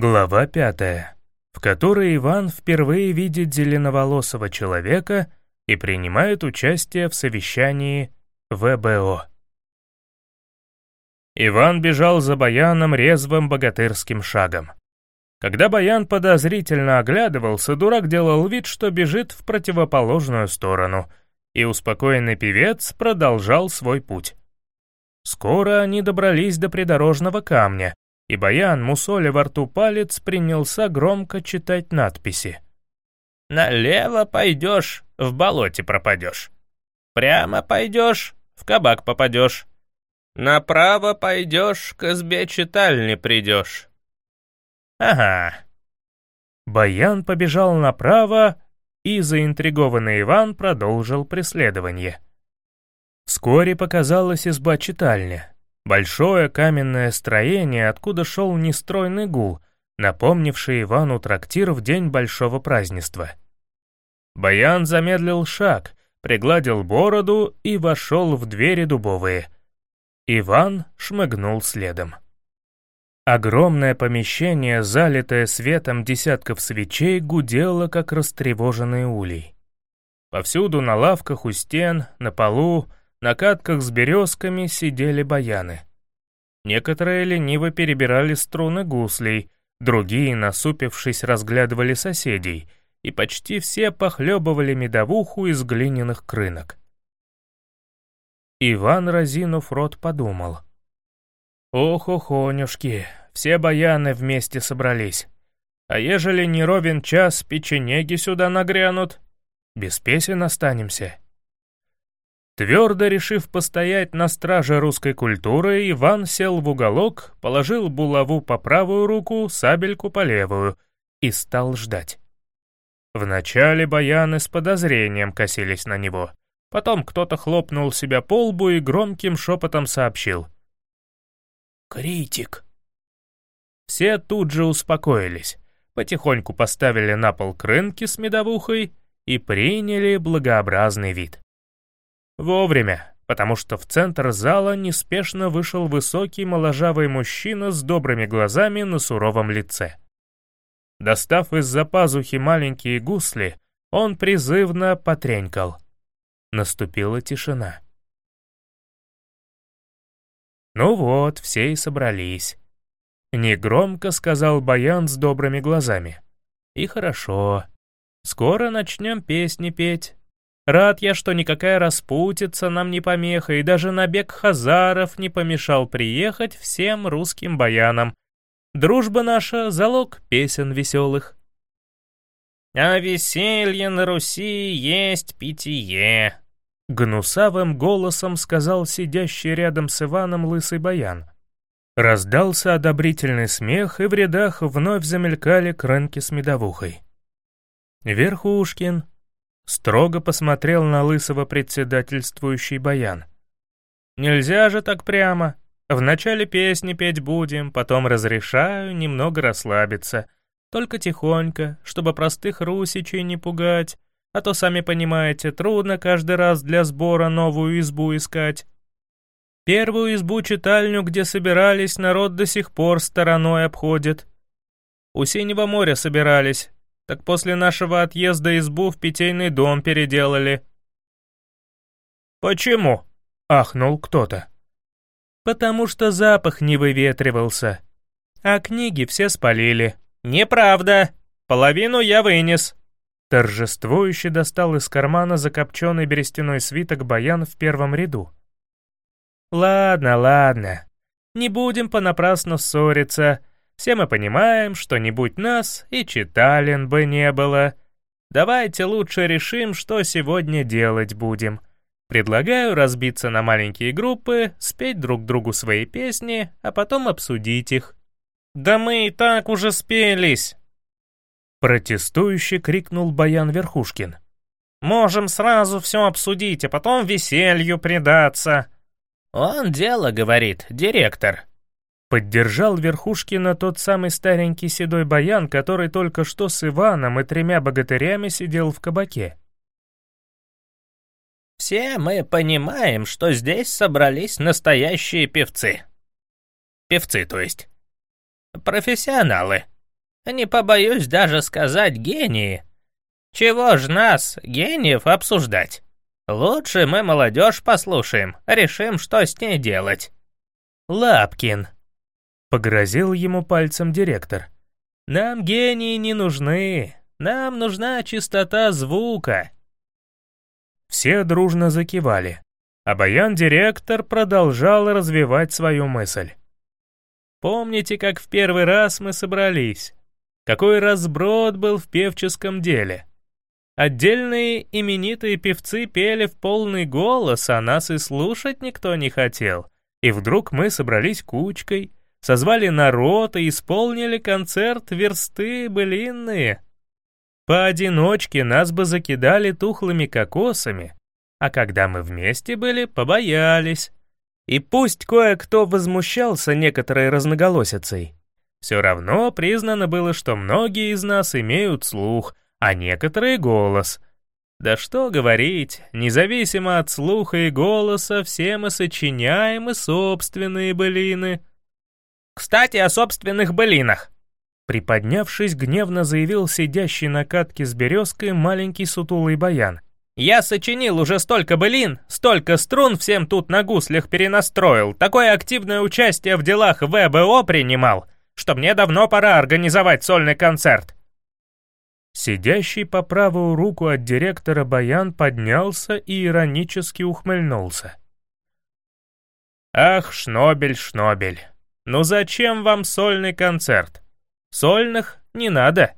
Глава пятая, в которой Иван впервые видит зеленоволосого человека и принимает участие в совещании ВБО. Иван бежал за Баяном резвым богатырским шагом. Когда Баян подозрительно оглядывался, дурак делал вид, что бежит в противоположную сторону, и успокоенный певец продолжал свой путь. Скоро они добрались до придорожного камня, и Баян, мусоля во рту палец, принялся громко читать надписи. «Налево пойдешь, в болоте пропадешь. Прямо пойдешь, в кабак попадешь. Направо пойдешь, к избе читальни придешь». «Ага». Баян побежал направо, и заинтригованный Иван продолжил преследование. Вскоре показалась изба-читальня. Большое каменное строение, откуда шел нестройный гул, напомнивший Ивану трактир в день большого празднества. Баян замедлил шаг, пригладил бороду и вошел в двери дубовые. Иван шмыгнул следом. Огромное помещение, залитое светом десятков свечей, гудело, как растревоженный улей. Повсюду на лавках у стен, на полу, на катках с березками сидели баяны. Некоторые лениво перебирали струны гуслей, другие, насупившись, разглядывали соседей, и почти все похлебывали медовуху из глиняных крынок. Иван, разинув рот, подумал. «Ох, охонюшки, все баяны вместе собрались. А ежели не ровен час, печенеги сюда нагрянут, без песен останемся». Твердо решив постоять на страже русской культуры, Иван сел в уголок, положил булаву по правую руку, сабельку по левую и стал ждать. Вначале баяны с подозрением косились на него. Потом кто-то хлопнул себя по лбу и громким шепотом сообщил. «Критик». Все тут же успокоились, потихоньку поставили на пол крынки с медовухой и приняли благообразный вид. Вовремя, потому что в центр зала неспешно вышел высокий моложавый мужчина с добрыми глазами на суровом лице. Достав из-за пазухи маленькие гусли, он призывно потренькал. Наступила тишина. Ну вот, все и собрались. Негромко сказал Баян с добрыми глазами. И хорошо. Скоро начнем песни петь, Рад я, что никакая распутица нам не помеха, и даже набег хазаров не помешал приехать всем русским баянам. Дружба наша — залог песен веселых. «А веселье на Руси есть питье», — гнусавым голосом сказал сидящий рядом с Иваном лысый баян. Раздался одобрительный смех, и в рядах вновь замелькали крынки с медовухой. Верхушкин, Строго посмотрел на лысого председательствующий баян. «Нельзя же так прямо. Вначале песни петь будем, потом разрешаю немного расслабиться. Только тихонько, чтобы простых русичей не пугать, а то, сами понимаете, трудно каждый раз для сбора новую избу искать. Первую избу-читальню, где собирались, народ до сих пор стороной обходит. У Синего моря собирались, так после нашего отъезда избу в питейный дом переделали». «Почему?» — ахнул кто-то. «Потому что запах не выветривался. А книги все спалили». «Неправда! Половину я вынес!» Торжествующе достал из кармана закопченный берестяной свиток баян в первом ряду. «Ладно, ладно. Не будем понапрасну ссориться. Все мы понимаем, что не будь нас, и читален бы не было. Давайте лучше решим, что сегодня делать будем. Предлагаю разбиться на маленькие группы, спеть друг другу свои песни, а потом обсудить их. «Да мы и так уже спелись!» Протестующе крикнул Баян Верхушкин. «Можем сразу все обсудить, а потом веселью предаться». «Он дело, — говорит, директор», Поддержал Верхушкина тот самый старенький седой баян, который только что с Иваном и тремя богатырями сидел в кабаке. «Все мы понимаем, что здесь собрались настоящие певцы. Певцы, то есть. Профессионалы. Не побоюсь даже сказать гении. Чего ж нас, гениев, обсуждать? Лучше мы молодежь послушаем, решим, что с ней делать. Лапкин. Погрозил ему пальцем директор. Нам гении не нужны. Нам нужна чистота звука. Все дружно закивали. А баян-директор продолжал развивать свою мысль. Помните, как в первый раз мы собрались? Какой разброд был в певческом деле? Отдельные именитые певцы пели в полный голос, а нас и слушать никто не хотел. И вдруг мы собрались кучкой, созвали народ и исполнили концерт версты былинные. Поодиночке нас бы закидали тухлыми кокосами, а когда мы вместе были, побоялись. И пусть кое-кто возмущался некоторой разноголосицей, все равно признано было, что многие из нас имеют слух, а некоторые — голос. Да что говорить, независимо от слуха и голоса, все мы сочиняем и собственные былины. Кстати, о собственных былинах. Приподнявшись, гневно заявил сидящий на катке с березкой маленький сутулый баян. Я сочинил уже столько былин, столько струн всем тут на гуслях перенастроил, такое активное участие в делах ВБО принимал, что мне давно пора организовать сольный концерт. Сидящий по правую руку от директора Баян поднялся и иронически ухмыльнулся. «Ах, Шнобель, Шнобель, ну зачем вам сольный концерт? Сольных не надо.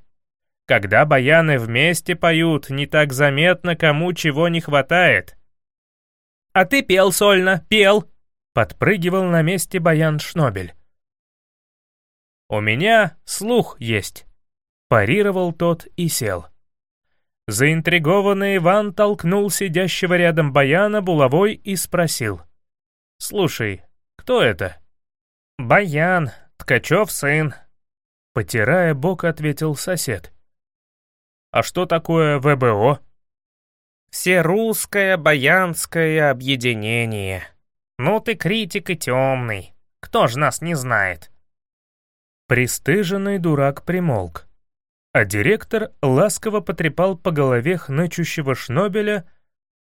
Когда баяны вместе поют, не так заметно, кому чего не хватает. «А ты пел сольно, пел!» — подпрыгивал на месте баян Шнобель. «У меня слух есть», — парировал тот и сел. Заинтригованный Иван толкнул сидящего рядом баяна булавой и спросил. «Слушай, кто это?» «Баян, Ткачев сын», — потирая бок, ответил сосед. А что такое ВБО? Всерусское баянское объединение. Ну ты критик и темный. Кто ж нас не знает? Престыженный дурак примолк. А директор ласково потрепал по голове хнычущего Шнобеля,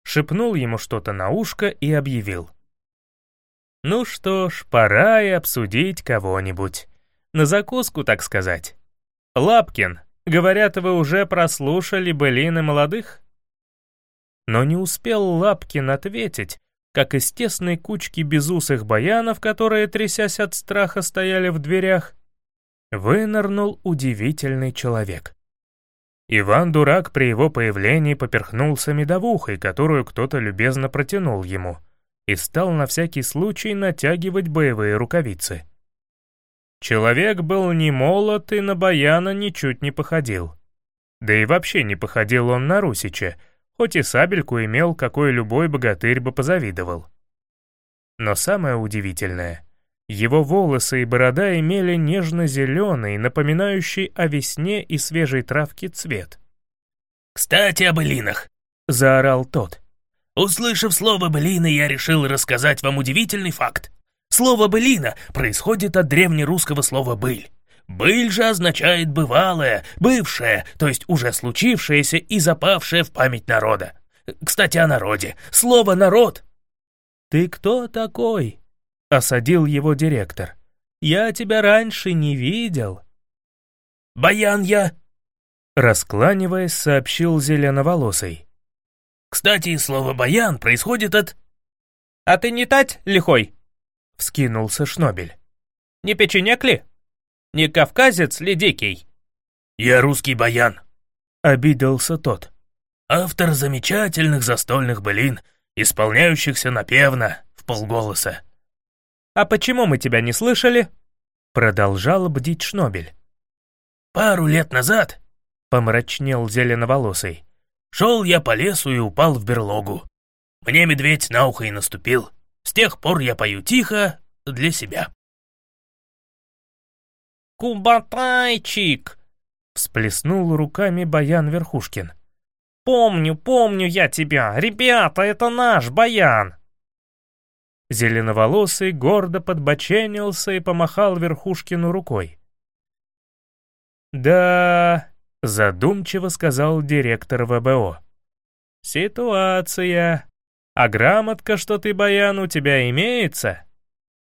шепнул ему что-то на ушко и объявил. «Ну что ж, пора и обсудить кого-нибудь. На закуску, так сказать. Лапкин, Говорят, вы уже прослушали былины молодых?» Но не успел Лапкин ответить, как из тесной кучки безусых баянов, которые, трясясь от страха, стояли в дверях, вынырнул удивительный человек. Иван-дурак при его появлении поперхнулся медовухой, которую кто-то любезно протянул ему, и стал на всякий случай натягивать боевые рукавицы. Человек был не молод и на Баяна ничуть не походил. Да и вообще не походил он на Русича, хоть и сабельку имел, какой любой богатырь бы позавидовал. Но самое удивительное, его волосы и борода имели нежно-зеленый, напоминающий о весне и свежей травке цвет. «Кстати, о былинах!» — заорал тот. «Услышав слово «былины», я решил рассказать вам удивительный факт. Слово «былина» происходит от древнерусского слова «быль». «Быль» же означает «бывалое», «бывшее», то есть уже случившееся и запавшее в память народа. Кстати, о народе. Слово «народ». «Ты кто такой?» — осадил его директор. «Я тебя раньше не видел». «Баян я», — раскланиваясь, сообщил зеленоволосый. «Кстати, слово «баян» происходит от...» «А ты не тать, лихой?» — вскинулся Шнобель. «Не печенек ли? Не кавказец ли дикий?» «Я русский баян», — обиделся тот. «Автор замечательных застольных былин, исполняющихся напевно, в полголоса». «А почему мы тебя не слышали?» — продолжал бдить Шнобель. «Пару лет назад», — помрачнел зеленоволосый, — «шел я по лесу и упал в берлогу. Мне медведь на ухо и наступил. С тех пор я пою тихо для себя. «Кубатайчик!» — всплеснул руками Баян Верхушкин. «Помню, помню я тебя! Ребята, это наш Баян!» Зеленоволосый гордо подбоченился и помахал Верхушкину рукой. «Да...» — задумчиво сказал директор ВБО. «Ситуация. А грамотка, что ты, Баян, у тебя имеется?»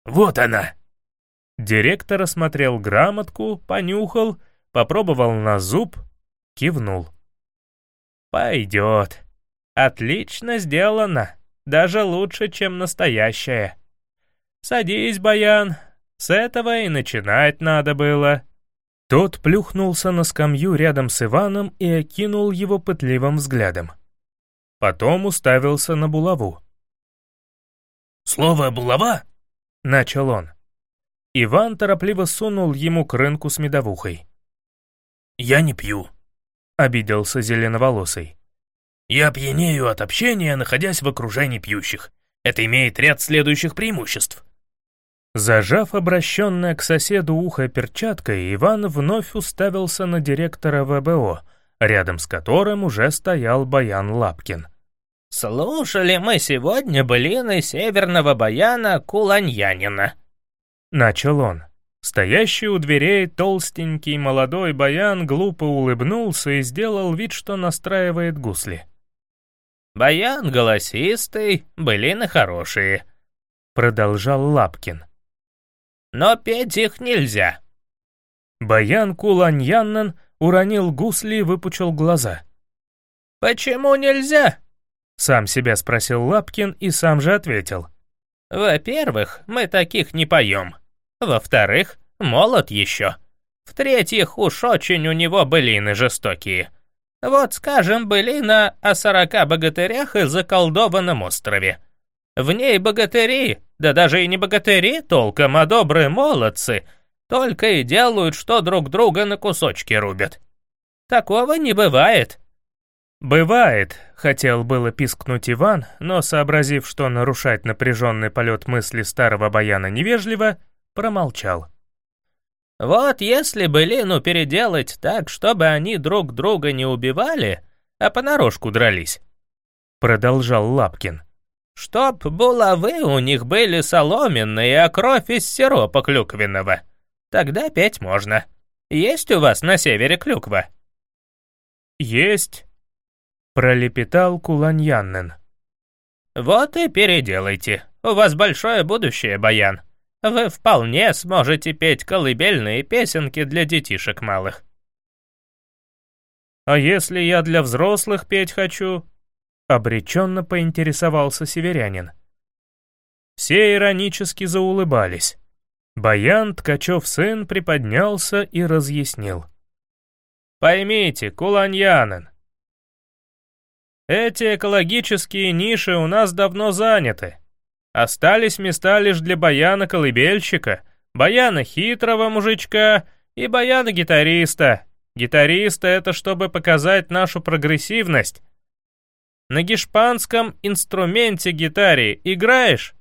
«Вот она!» Директор осмотрел грамотку, понюхал, попробовал на зуб, кивнул. «Пойдет. Отлично сделано. Даже лучше, чем настоящая. Садись, Баян. С этого и начинать надо было». Тот плюхнулся на скамью рядом с Иваном и окинул его пытливым взглядом. Потом уставился на булаву. «Слово «булава»?» — начал он. Иван торопливо сунул ему к рынку с медовухой. «Я не пью», — обиделся зеленоволосый. «Я пьянею от общения, находясь в окружении пьющих. Это имеет ряд следующих преимуществ». Зажав обращенное к соседу ухо перчаткой, Иван вновь уставился на директора ВБО, рядом с которым уже стоял Баян Лапкин. «Слушали мы сегодня былины северного баяна Куланьянина», — начал он. Стоящий у дверей толстенький молодой баян глупо улыбнулся и сделал вид, что настраивает гусли. «Баян голосистый, былины хорошие», — продолжал Лапкин. «Но петь их нельзя». Баян Куланьяннан уронил гусли и выпучил глаза. «Почему нельзя?» Сам себя спросил Лапкин и сам же ответил. «Во-первых, мы таких не поем. Во-вторых, молод еще. В-третьих, уж очень у него былины жестокие. Вот, скажем, былина о сорока богатырях и заколдованном острове. В ней богатыри, да даже и не богатыри толком, а добрые молодцы, только и делают, что друг друга на кусочки рубят. Такого не бывает. «Бывает», — хотел было пискнуть Иван, но, сообразив, что нарушать напряженный полет мысли старого баяна невежливо, промолчал. «Вот если бы Лину переделать так, чтобы они друг друга не убивали, а понарошку дрались», — продолжал Лапкин. «Чтоб булавы у них были соломенные, а кровь из сиропа клюквенного. Тогда петь можно. Есть у вас на севере клюква?» «Есть», пролепетал Куланьяннен. «Вот и переделайте. У вас большое будущее, Баян. Вы вполне сможете петь колыбельные песенки для детишек малых». «А если я для взрослых петь хочу?» — обреченно поинтересовался северянин. Все иронически заулыбались. Баян, Ткачев сын, приподнялся и разъяснил. «Поймите, Куланьянен, эти экологические ниши у нас давно заняты. Остались места лишь для баяна-колыбельщика, баяна-хитрого мужичка и баяна-гитариста. Гитариста — это чтобы показать нашу прогрессивность. На гешпанском инструменте гитаре играешь?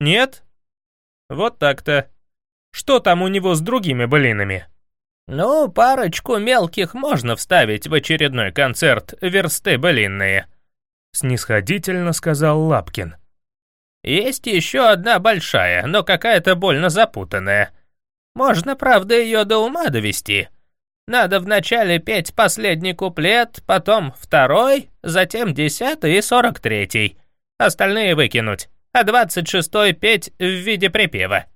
Нет? Вот так-то. Что там у него с другими блинами? «Ну, парочку мелких можно вставить в очередной концерт версты былинные», — снисходительно сказал Лапкин. «Есть еще одна большая, но какая-то больно запутанная. Можно, правда, ее до ума довести. Надо вначале петь последний куплет, потом второй, затем десятый и сорок третий. Остальные выкинуть, а двадцать шестой петь в виде припева».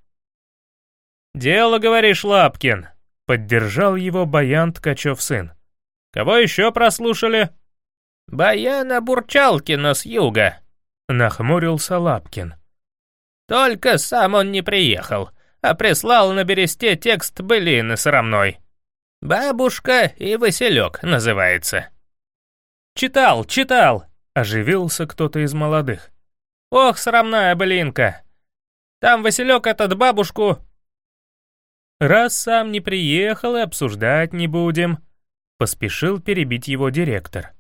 «Дело, говоришь, Лапкин», Поддержал его Баян Ткачев сын. «Кого еще прослушали?» «Баяна Бурчалкина с юга», — нахмурился Лапкин. «Только сам он не приехал, а прислал на бересте текст былины срамной. «Бабушка и Василек» называется». «Читал, читал!» — оживился кто-то из молодых. «Ох, срамная былинка! Там Василек этот бабушку «Раз сам не приехал, и обсуждать не будем», — поспешил перебить его директор.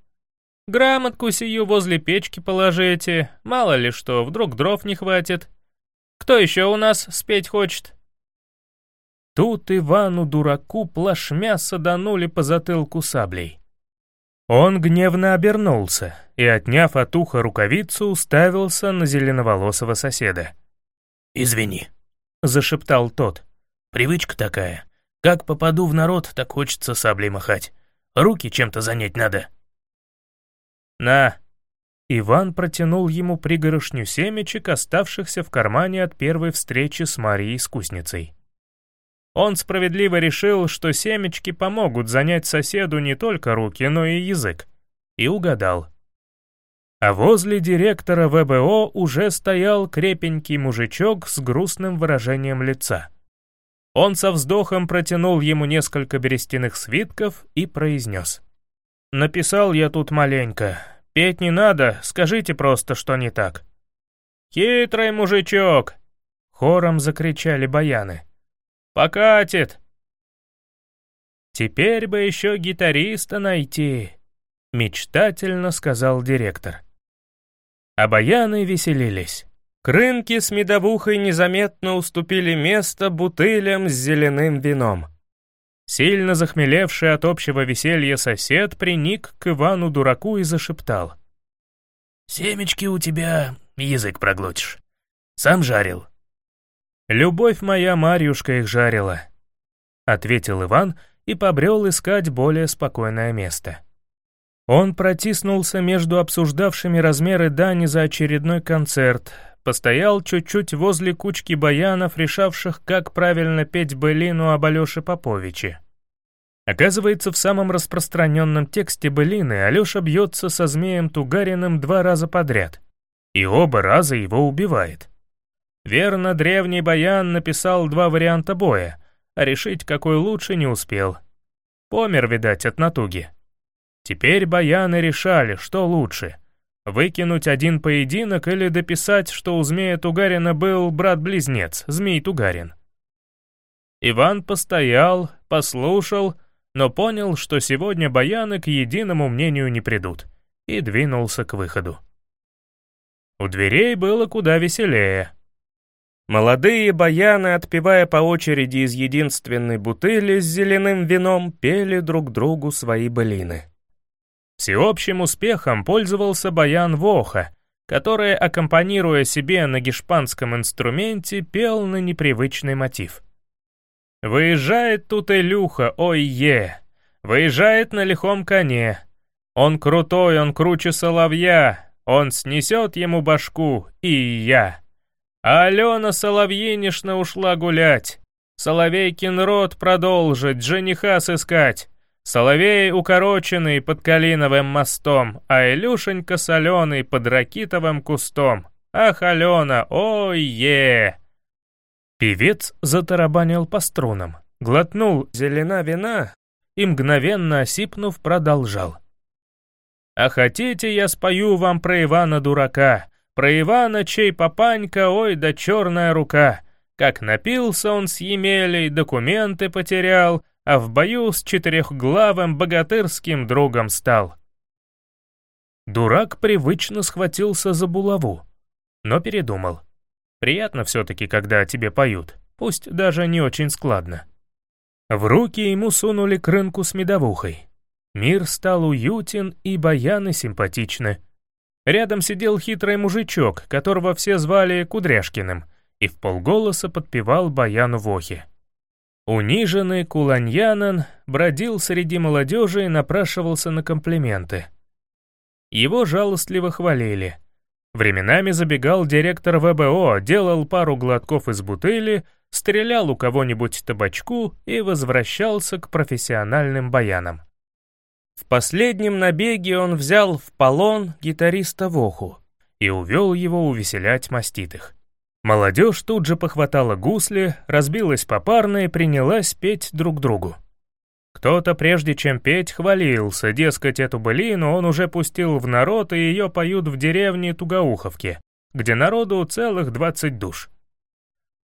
«Грамотку сию возле печки положите, мало ли что, вдруг дров не хватит. Кто еще у нас спеть хочет?» Тут Ивану-дураку плашмя саданули по затылку саблей. Он гневно обернулся и, отняв от уха рукавицу, уставился на зеленоволосого соседа. «Извини», — зашептал тот. Привычка такая. Как попаду в народ, так хочется саблей махать. Руки чем-то занять надо. На. Иван протянул ему пригорошню семечек, оставшихся в кармане от первой встречи с Марией Искусницей. Он справедливо решил, что семечки помогут занять соседу не только руки, но и язык. И угадал. А возле директора ВБО уже стоял крепенький мужичок с грустным выражением лица. Он со вздохом протянул ему несколько берестяных свитков и произнес. «Написал я тут маленько. Петь не надо, скажите просто, что не так». «Хитрый мужичок!» — хором закричали баяны. «Покатит!» «Теперь бы еще гитариста найти», — мечтательно сказал директор. А баяны веселились. Крынки с медовухой незаметно уступили место бутылям с зеленым вином. Сильно захмелевший от общего веселья сосед приник к Ивану-дураку и зашептал. «Семечки у тебя, язык проглотишь. Сам жарил». «Любовь моя Марьюшка их жарила», — ответил Иван и побрел искать более спокойное место. Он протиснулся между обсуждавшими размеры дани за очередной концерт, Постоял чуть-чуть возле кучки баянов, решавших, как правильно петь былину об Алёше Поповиче. Оказывается, в самом распространенном тексте былины Алёша бьется со змеем Тугариным два раза подряд, и оба раза его убивает. Верно, древний баян написал два варианта боя, а решить, какой лучше, не успел. Помер, видать, от натуги. Теперь баяны решали, что лучше — Выкинуть один поединок или дописать, что у змея Тугарина был брат-близнец, змей Тугарин. Иван постоял, послушал, но понял, что сегодня баяны к единому мнению не придут, и двинулся к выходу. У дверей было куда веселее. Молодые баяны, отпивая по очереди из единственной бутыли с зеленым вином, пели друг другу свои былины. Всеобщим успехом пользовался баян Воха, который, аккомпанируя себе на гешпанском инструменте, пел на непривычный мотив. «Выезжает тут Илюха, ой-е! Выезжает на лихом коне. Он крутой, он круче соловья, он снесет ему башку, и я. Алена Соловьинишна ушла гулять. Соловейкин род продолжит, жениха сыскать. Соловей укороченный под Калиновым мостом, а Илюшенька соленый под Ракитовым кустом. Ах, Алена, ой-е! Певец затарабанил по струнам, глотнул зелена вина и, мгновенно осипнув, продолжал. «А хотите, я спою вам про Ивана-дурака, про Ивана, чей папанька, ой да черная рука, как напился он с Емелей, документы потерял, а в бою с четырехглавым богатырским другом стал. Дурак привычно схватился за булаву, но передумал. Приятно все-таки, когда тебе поют, пусть даже не очень складно. В руки ему сунули крынку с медовухой. Мир стал уютен и баяны симпатичны. Рядом сидел хитрый мужичок, которого все звали Кудряшкиным, и в полголоса подпевал баяну Вохе. Униженный Куланьянан бродил среди молодежи и напрашивался на комплименты. Его жалостливо хвалили. Временами забегал директор ВБО, делал пару глотков из бутыли, стрелял у кого-нибудь табачку и возвращался к профессиональным баянам. В последнем набеге он взял в полон гитариста Воху и увел его увеселять маститых. Молодежь тут же похватала гусли, разбилась попарно и принялась петь друг другу. Кто-то, прежде чем петь, хвалился, дескать, эту былину он уже пустил в народ, и ее поют в деревне Тугауховке, где народу целых двадцать душ.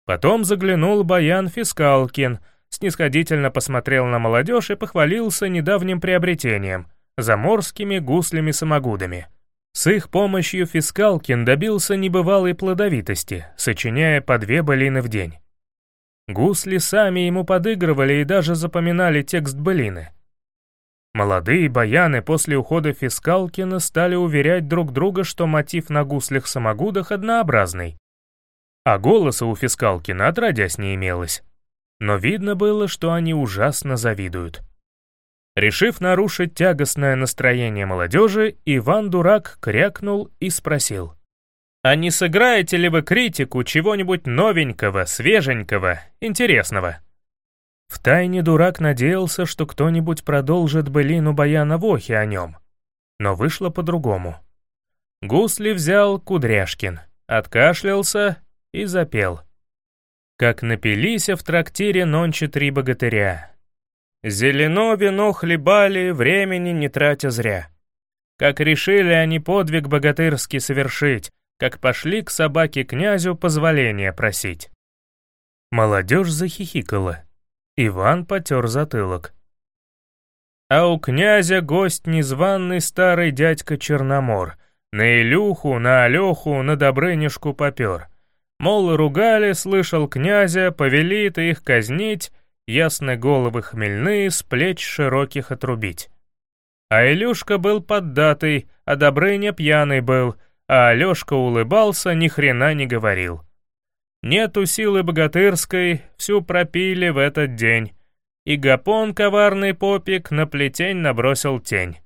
Потом заглянул Баян Фискалкин, снисходительно посмотрел на молодежь и похвалился недавним приобретением — заморскими гуслями-самогудами — с их помощью Фискалкин добился небывалой плодовитости, сочиняя по две былины в день. Гусли сами ему подыгрывали и даже запоминали текст былины. Молодые баяны после ухода Фискалкина стали уверять друг друга, что мотив на гуслях-самогудах однообразный. А голоса у Фискалкина отродясь не имелось. Но видно было, что они ужасно завидуют. Решив нарушить тягостное настроение молодежи, Иван-дурак крякнул и спросил. «А не сыграете ли вы критику чего-нибудь новенького, свеженького, интересного?» Втайне дурак надеялся, что кто-нибудь продолжит былину Баяна Вохи о нем. Но вышло по-другому. Гусли взял Кудряшкин, откашлялся и запел. Как напились в трактире нонче три богатыря, Зелено вино хлебали, времени не тратя зря. Как решили они подвиг богатырский совершить, как пошли к собаке князю позволения просить. Молодежь захихикала. Иван потер затылок. А у князя гость незваный старый дядька Черномор. На Илюху, на Алеху, на Добрынюшку попер. Мол, ругали, слышал князя, повели-то их казнить, ясны головы хмельные, с плеч широких отрубить. А Илюшка был поддатый, а Добрыня пьяный был, а Алешка улыбался, ни хрена не говорил. Нету силы богатырской, всю пропили в этот день. И Гапон, коварный попик, на плетень набросил тень.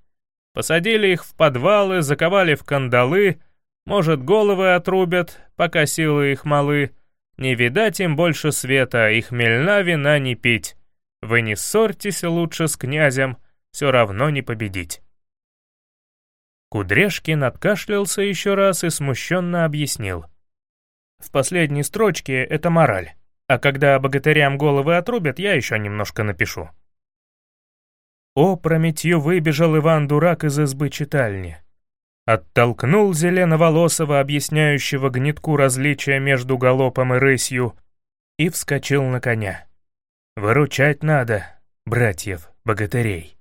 Посадили их в подвалы, заковали в кандалы, может, головы отрубят, пока силы их малы, не видать им больше света, и хмельна вина не пить. Вы не ссорьтесь лучше с князем, все равно не победить. Кудряшкин откашлялся еще раз и смущенно объяснил. В последней строчке это мораль, а когда богатырям головы отрубят, я еще немножко напишу. О, прометью выбежал Иван-дурак из избы читальни. Оттолкнул зеленоволосого, объясняющего гнетку различия между галопом и рысью, и вскочил на коня. «Выручать надо, братьев, богатырей».